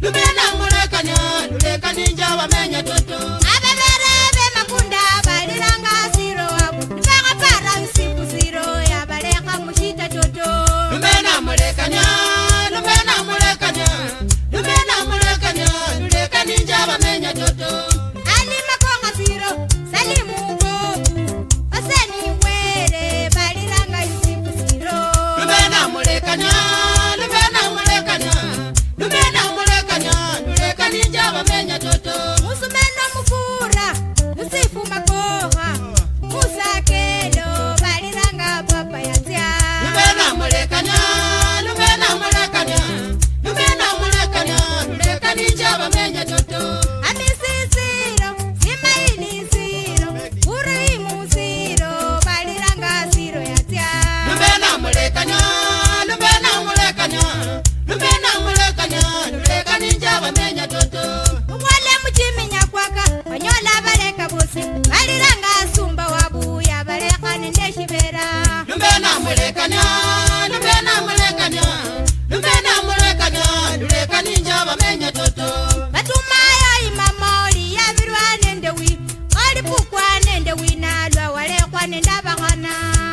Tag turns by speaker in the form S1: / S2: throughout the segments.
S1: Lumina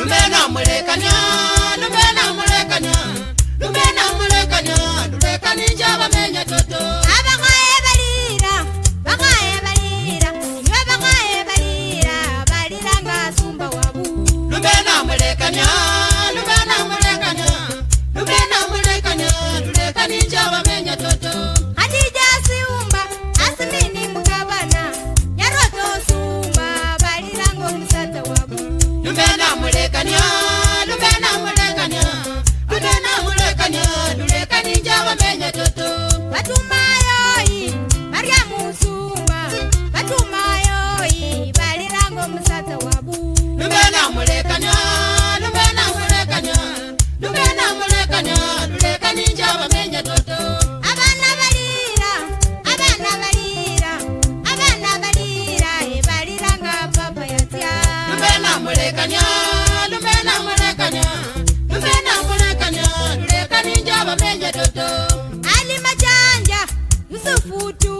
S1: lumena mulekanya lumena mulekanya lumena mule the food too.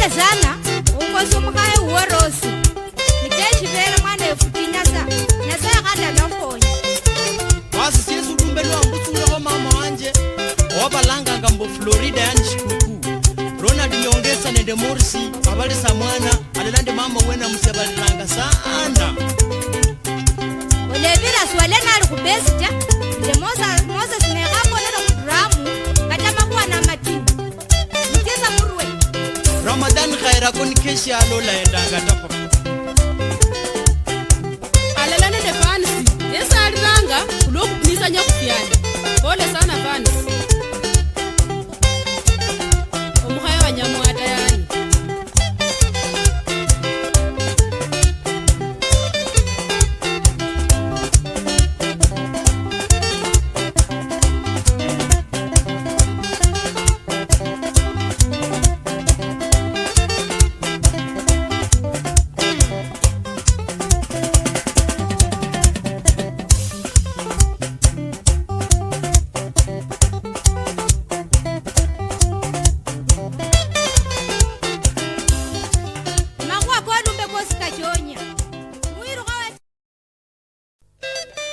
S1: mwanezana ukosi mukae uworosi nikechivera mwanefuti nyasa nyasa yakandanamponya basi siesi utumbeliwambutsungeko mama wanje wabalanganga mbo florida yanchikuku ronald nyongesa nende morisi wabalisa mwana alelande mama wena musiabalilanga sana olevira swalenali kubesita nde mosesi kaira kunikeshi alolaendanga tapa